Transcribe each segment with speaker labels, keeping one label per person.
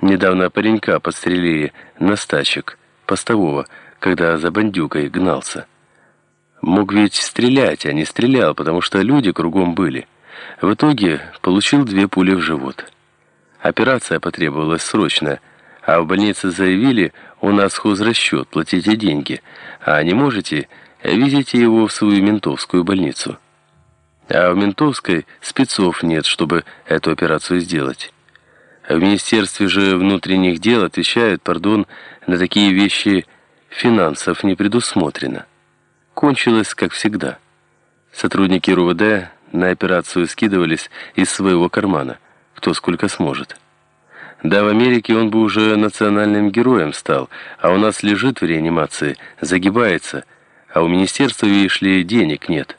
Speaker 1: Недавно паренька подстрелили на стачек постового, когда за бандюкой гнался. Мог ведь стрелять, а не стрелял, потому что люди кругом были. В итоге получил две пули в живот. Операция потребовалась срочно, а в больнице заявили, у нас хозрасчет, платите деньги, а не можете, везите его в свою ментовскую больницу. А в ментовской спецов нет, чтобы эту операцию сделать. В Министерстве же внутренних дел отвечают, пардон, на такие вещи финансов не предусмотрено. Кончилось, как всегда. Сотрудники РУВД на операцию скидывались из своего кармана, кто сколько сможет. Да, в Америке он бы уже национальным героем стал, а у нас лежит в реанимации, загибается, а у министерства, видишь ли, денег нет.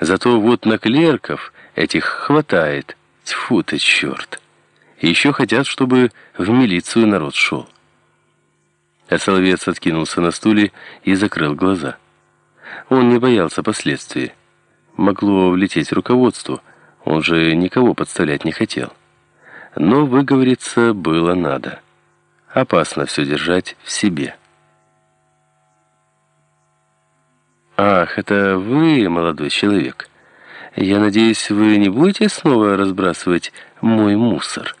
Speaker 1: Зато вот на клерков этих хватает. Тьфу ты, черт. Еще хотят, чтобы в милицию народ шел. А Соловец откинулся на стуле и закрыл глаза. Он не боялся последствий. Могло влететь руководству, он же никого подставлять не хотел. Но выговориться было надо. Опасно все держать в себе. «Ах, это вы, молодой человек. Я надеюсь, вы не будете снова разбрасывать мой мусор?»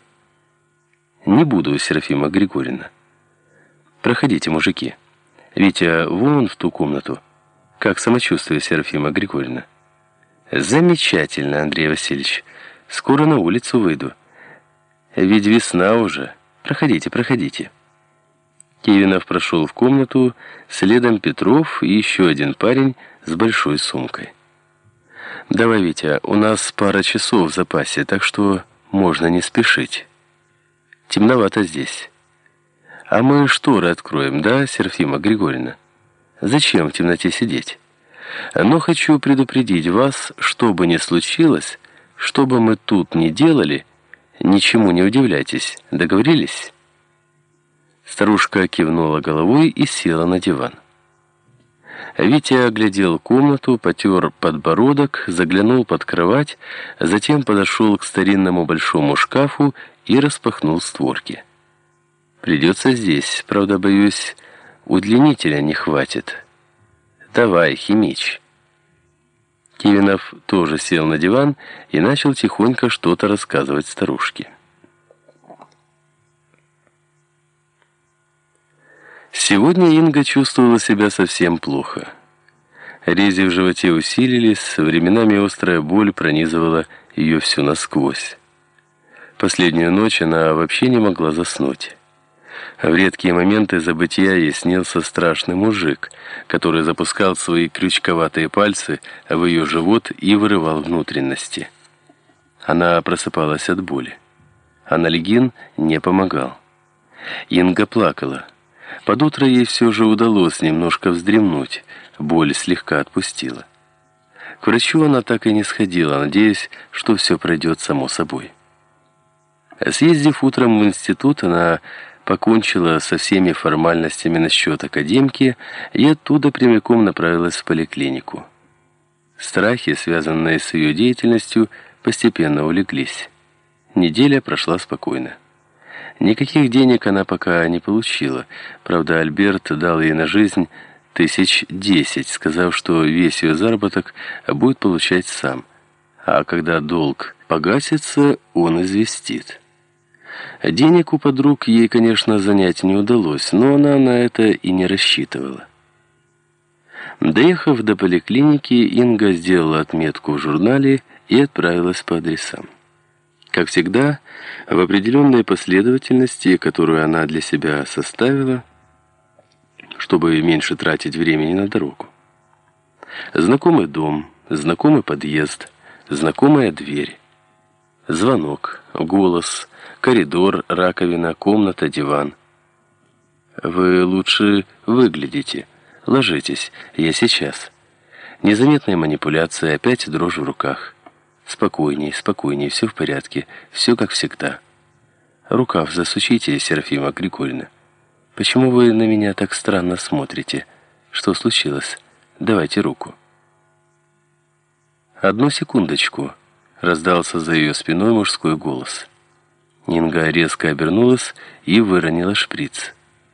Speaker 1: Не буду, Серафима Григорьевна. Проходите, мужики. Витя, вон в ту комнату. Как самочувствие, Серафима Григорьевна? Замечательно, Андрей Васильевич. Скоро на улицу выйду. Ведь весна уже. Проходите, проходите. Кивинов прошел в комнату, следом Петров и еще один парень с большой сумкой. «Давай, Витя, у нас пара часов в запасе, так что можно не спешить». Темновато здесь. А мы шторы откроем, да, Серафима Григорьевна? Зачем в темноте сидеть? Но хочу предупредить вас, что бы ни случилось, что бы мы тут ни делали, ничему не удивляйтесь. Договорились? Старушка кивнула головой и села на диван. Витя оглядел комнату, потер подбородок, заглянул под кровать, затем подошел к старинному большому шкафу и распахнул створки. «Придется здесь, правда, боюсь, удлинителя не хватит. Давай, химич». Кивинов тоже сел на диван и начал тихонько что-то рассказывать старушке. Сегодня Инга чувствовала себя совсем плохо. Рези в животе усилились, временами острая боль пронизывала ее всю насквозь. Последнюю ночь она вообще не могла заснуть. В редкие моменты забытия ей снился страшный мужик, который запускал свои крючковатые пальцы в ее живот и вырывал внутренности. Она просыпалась от боли. Анальгин не помогал. Инга плакала. Под утро ей все же удалось немножко вздремнуть, боль слегка отпустила. К врачу она так и не сходила, надеясь, что все пройдет само собой. Съездив утром в институт, она покончила со всеми формальностями насчет академки и оттуда прямиком направилась в поликлинику. Страхи, связанные с ее деятельностью, постепенно улеглись. Неделя прошла спокойно. Никаких денег она пока не получила. Правда, Альберт дал ей на жизнь тысяч десять, сказав, что весь ее заработок будет получать сам. А когда долг погасится, он известит. Денег у подруг ей, конечно, занять не удалось, но она на это и не рассчитывала. Доехав до поликлиники, Инга сделала отметку в журнале и отправилась по адресам. Как всегда, в определенной последовательности, которую она для себя составила, чтобы меньше тратить времени на дорогу. Знакомый дом, знакомый подъезд, знакомая дверь, звонок, голос, коридор, раковина, комната, диван. Вы лучше выглядите. Ложитесь, я сейчас. Незаметная манипуляция, опять дрожь в руках. Спокойней, спокойней, все в порядке, все как всегда. Рукав засучите, Серафима Григорьевна. Почему вы на меня так странно смотрите? Что случилось? Давайте руку. Одну секундочку, раздался за ее спиной мужской голос. Нинга резко обернулась и выронила шприц.